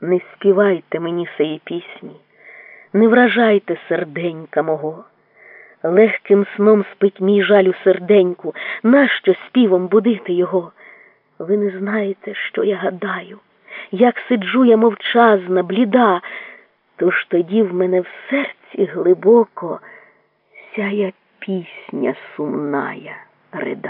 Не співайте мені сеї пісні, не вражайте серденька мого. Легким сном спить мій жалю серденьку, нащо співом будити його? Ви не знаєте, що я гадаю, як сиджу я мовчазна, бліда, тож тоді в мене в серці глибоко сяя пісня сумная рида.